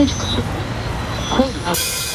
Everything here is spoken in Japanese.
テックス。